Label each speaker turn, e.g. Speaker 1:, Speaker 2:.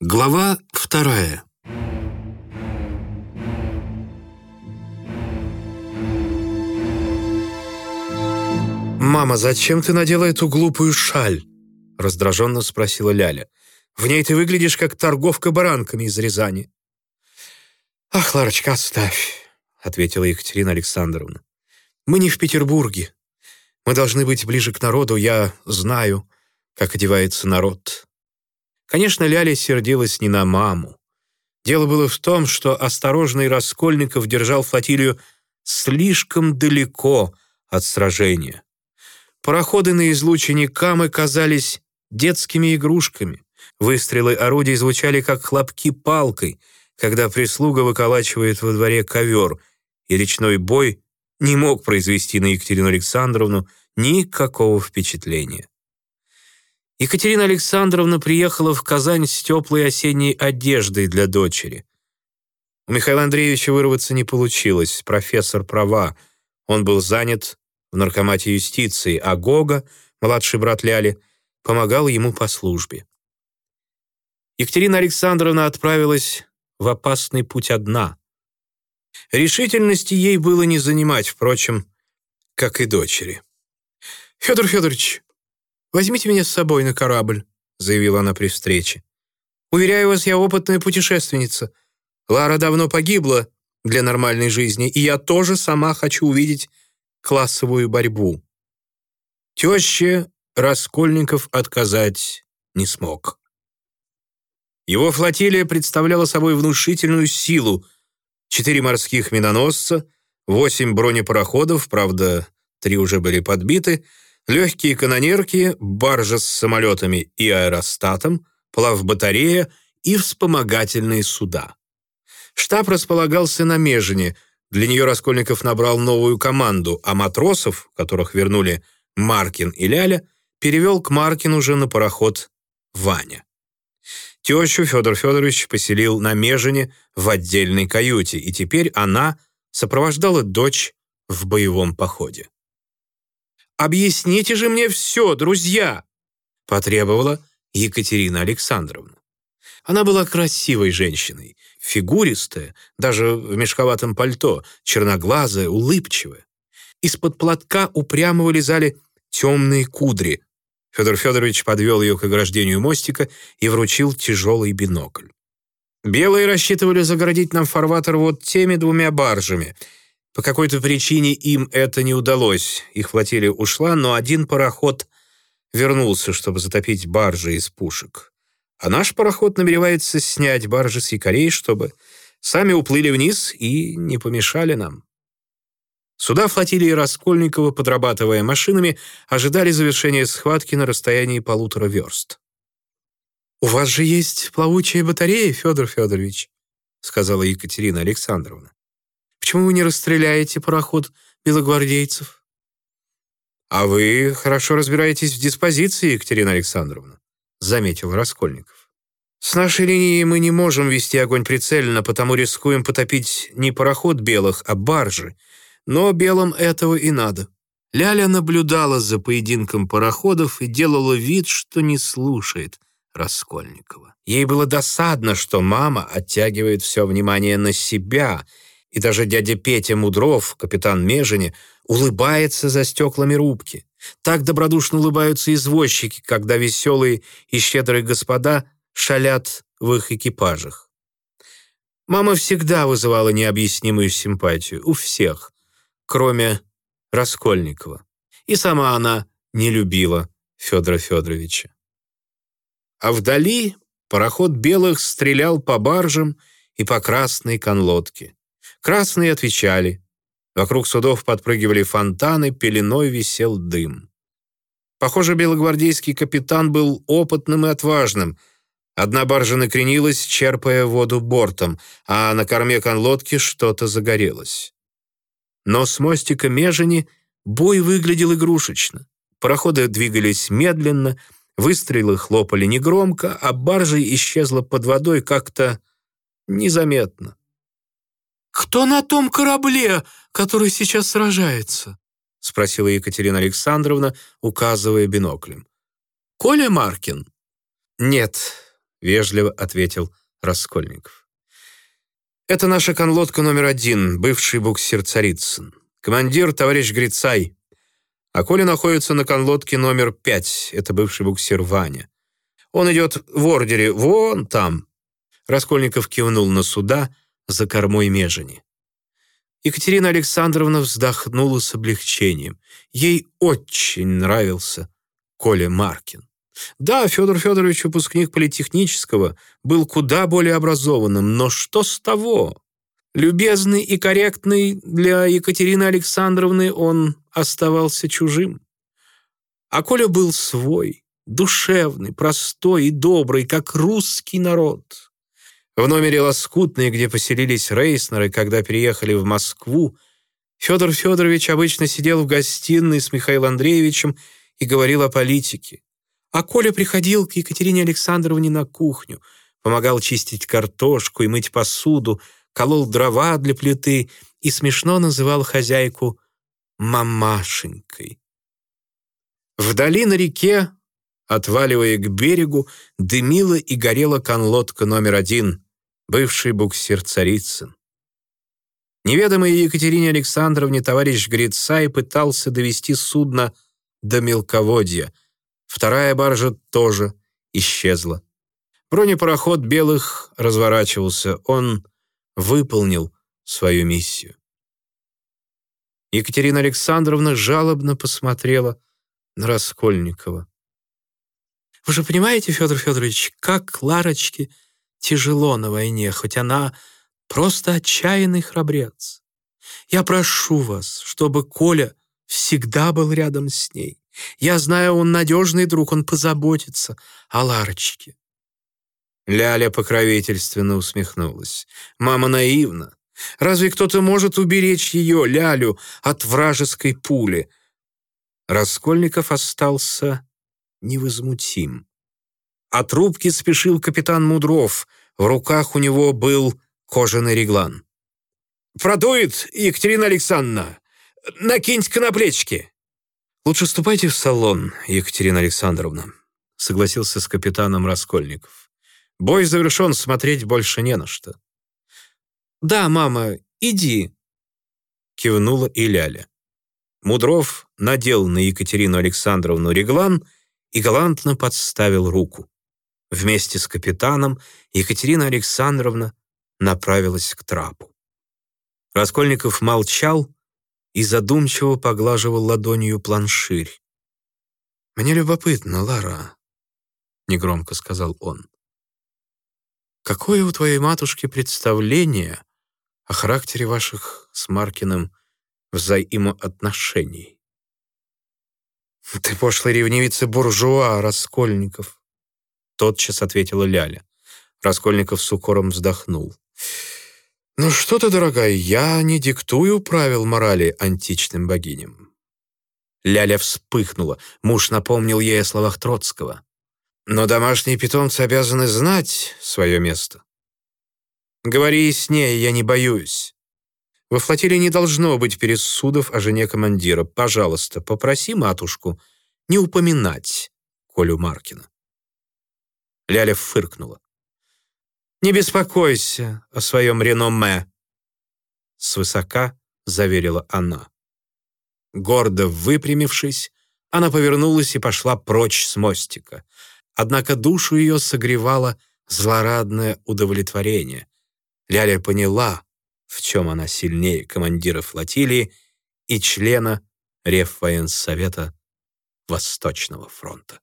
Speaker 1: Глава вторая. «Мама, зачем ты надела эту глупую шаль?» раздраженно спросила Ляля. «В ней ты выглядишь, как торговка баранками из Рязани». «Ах, Ларочка, оставь», — ответила Екатерина Александровна. «Мы не в Петербурге. Мы должны быть ближе к народу. Я знаю, как одевается народ». Конечно, Ляля сердилась не на маму. Дело было в том, что осторожный Раскольников держал флотилию слишком далеко от сражения. Пароходы на излучине Камы казались детскими игрушками. Выстрелы орудий звучали, как хлопки палкой, когда прислуга выколачивает во дворе ковер, и речной бой не мог произвести на Екатерину Александровну никакого впечатления. Екатерина Александровна приехала в Казань с теплой осенней одеждой для дочери. У Михаила Андреевича вырваться не получилось, профессор права. Он был занят в наркомате юстиции, а Гога, младший брат Ляли, помогал ему по службе. Екатерина Александровна отправилась в опасный путь одна. Решительности ей было не занимать, впрочем, как и дочери. «Федор Федорович, «Возьмите меня с собой на корабль», — заявила она при встрече. «Уверяю вас, я опытная путешественница. Лара давно погибла для нормальной жизни, и я тоже сама хочу увидеть классовую борьбу». Теще Раскольников отказать не смог. Его флотилия представляла собой внушительную силу. Четыре морских миноносца, восемь бронепароходов, правда, три уже были подбиты — легкие канонерки, баржа с самолетами и аэростатом, плавбатарея и вспомогательные суда. Штаб располагался на Межине, для нее Раскольников набрал новую команду, а матросов, которых вернули Маркин и Ляля, перевел к Маркину же на пароход Ваня. Тещу Федор Федорович поселил на Межине в отдельной каюте, и теперь она сопровождала дочь в боевом походе. «Объясните же мне все, друзья!» — потребовала Екатерина Александровна. Она была красивой женщиной, фигуристая, даже в мешковатом пальто, черноглазая, улыбчивая. Из-под платка упрямо вылезали темные кудри. Федор Федорович подвел ее к ограждению мостика и вручил тяжелый бинокль. Белые рассчитывали загородить нам фарватер вот теми двумя баржами — по какой-то причине им это не удалось. Их флотилия ушла, но один пароход вернулся, чтобы затопить баржи из пушек. А наш пароход намеревается снять баржи с якорей, чтобы сами уплыли вниз и не помешали нам. Суда флотилии Раскольникова, подрабатывая машинами, ожидали завершения схватки на расстоянии полутора верст. «У вас же есть плавучая батарея, Федор Федорович», сказала Екатерина Александровна. Почему вы не расстреляете пароход белогвардейцев?» «А вы хорошо разбираетесь в диспозиции, Екатерина Александровна», заметил Раскольников. «С нашей линии мы не можем вести огонь прицельно, потому рискуем потопить не пароход белых, а баржи. Но белым этого и надо». Ляля наблюдала за поединком пароходов и делала вид, что не слушает Раскольникова. Ей было досадно, что мама оттягивает все внимание на себя — и даже дядя Петя Мудров, капитан Межини, улыбается за стеклами рубки. Так добродушно улыбаются извозчики, когда веселые и щедрые господа шалят в их экипажах. Мама всегда вызывала необъяснимую симпатию у всех, кроме Раскольникова. И сама она не любила Федора Федоровича. А вдали пароход белых стрелял по баржам и по красной конлодке. Красные отвечали. Вокруг судов подпрыгивали фонтаны, пеленой висел дым. Похоже, белогвардейский капитан был опытным и отважным. Одна баржа накренилась, черпая воду бортом, а на корме конлодки что-то загорелось. Но с мостика Межени бой выглядел игрушечно. Пароходы двигались медленно, выстрелы хлопали негромко, а баржа исчезла под водой как-то незаметно.
Speaker 2: «Кто на том корабле, который сейчас сражается?» — спросила Екатерина Александровна, указывая биноклем. «Коля Маркин?»
Speaker 1: «Нет, — вежливо ответил Раскольников. «Это наша конлодка номер один, бывший буксир Царицын. Командир — товарищ Грицай. А Коля находится на конлодке номер пять, это бывший буксир Ваня. Он идет в ордере вон там». Раскольников кивнул на суда за кормой Межени. Екатерина Александровна вздохнула с облегчением. Ей очень нравился Коля Маркин. Да, Федор Федорович, выпускник политехнического, был куда более образованным, но что с того? Любезный и корректный для Екатерины Александровны он оставался чужим. А Коля был свой, душевный, простой и добрый, как русский народ. В номере «Лоскутный», где поселились Рейснеры, когда переехали в Москву, Федор Федорович обычно сидел в гостиной с Михаилом Андреевичем и говорил о политике. А Коля приходил к Екатерине Александровне на кухню, помогал чистить картошку и мыть посуду, колол дрова для плиты и смешно называл хозяйку «мамашенькой». Вдали на реке, отваливая к берегу, дымила и горела конлодка номер один, бывший буксир Царицын. Неведомый Екатерине Александровне товарищ Грицай пытался довести судно до мелководья — Вторая баржа тоже исчезла. Бронепароход белых разворачивался. Он выполнил свою миссию. Екатерина Александровна жалобно посмотрела на Раскольникова. «Вы же понимаете, Федор Федорович, как Ларочке тяжело на войне, хоть она просто отчаянный храбрец. Я прошу вас, чтобы Коля всегда был рядом с ней. Я знаю, он надежный друг, он позаботится о Ларочке». Ляля покровительственно усмехнулась. «Мама наивна. Разве кто-то может уберечь ее, Лялю, от вражеской пули?» Раскольников остался невозмутим. От рубки спешил капитан Мудров. В руках у него был кожаный реглан. «Продует, Екатерина Александровна! Накиньте-ка на плечики!» «Лучше ступайте в салон, Екатерина Александровна», — согласился с капитаном Раскольников. «Бой завершен, смотреть больше не на что». «Да, мама, иди», — кивнула и Ляля. Мудров надел на Екатерину Александровну реглан и галантно подставил руку. Вместе с капитаном Екатерина Александровна направилась к трапу. Раскольников молчал, и задумчиво поглаживал ладонью планширь. «Мне любопытно, Лара», — негромко сказал он. «Какое у твоей матушки представление о характере ваших с Маркиным взаимоотношений?» «Ты пошлый ревнивица буржуа, Раскольников», — тотчас ответила Ляля. Раскольников с укором вздохнул. «Ну что ты, дорогая, я не диктую правил морали античным богиням». Ляля вспыхнула. Муж напомнил ей о словах Троцкого. «Но домашние питомцы обязаны знать свое место». «Говори с ней, я не боюсь». Во флотилии не должно быть пересудов о жене командира. Пожалуйста, попроси матушку не упоминать Колю Маркина. Ляля фыркнула. Не беспокойся о своем реноме», — свысока заверила она. Гордо выпрямившись, она повернулась и пошла прочь с мостика. Однако душу ее согревало злорадное удовлетворение. Ляля поняла, в чем она сильнее командира флотилии и члена Реввоенсовета Восточного фронта.